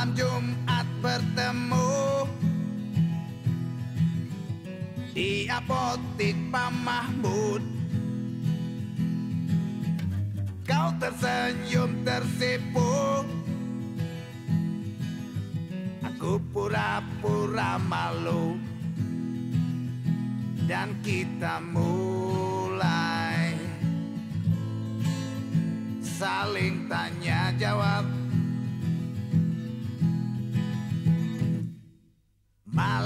Malam Jumat bertemu. Di apotik Pak Mahmud. Kau tersenyum tersipu Aku pura-pura malu. Dan kita mulai Saling tanya jawab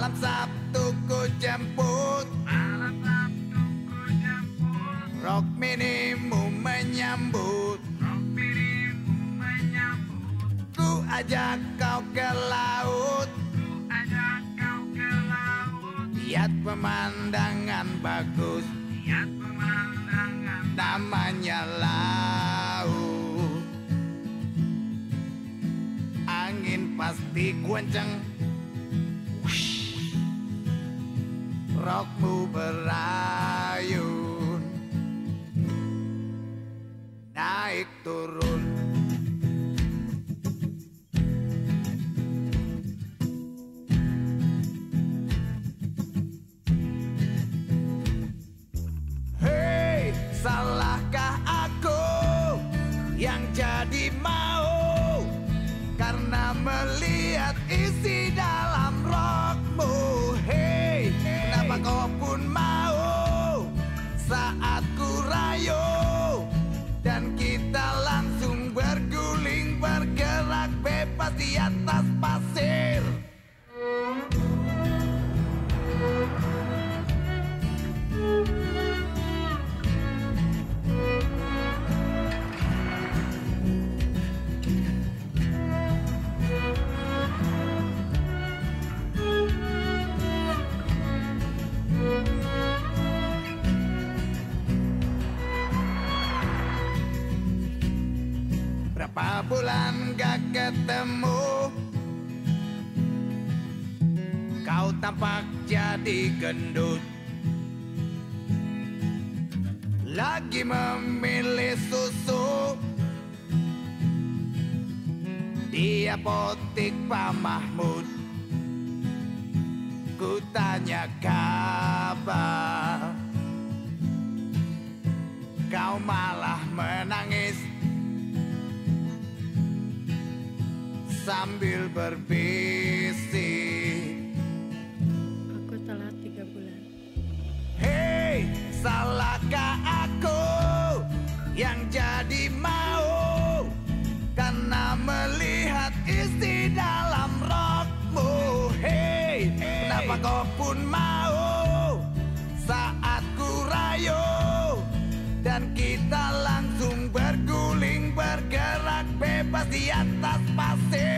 Malam Sabtu ku jemput. Malam Sabtu ku jemput. Rok minimu menyambut. Rok dirimu menyambut. Ku ajak kau ke laut. Ku ajak kau ke laut. Lihat pemandangan bagus. Lihat pemandangan. Namanya laut. Angin pasti kenceng Rokmu berayun. Naik turun. Hei, salahkah aku yang jadi mau Berapa bulan gak ketemu? Kau tampak jadi gendut. Lagi memilih susu. Di apotik Pak Mahmud Ku tanya sambil berbisik. Aku telat tiga bulan. Hei, salahkah aku yang jadi mau? Karena melihat isti dalam rokmu. Hei, hey. kenapa kau pun mau? Saat ku rayu Dan kita langsung berguling bergerak bebas di atas pasir.